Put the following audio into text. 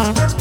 Bye.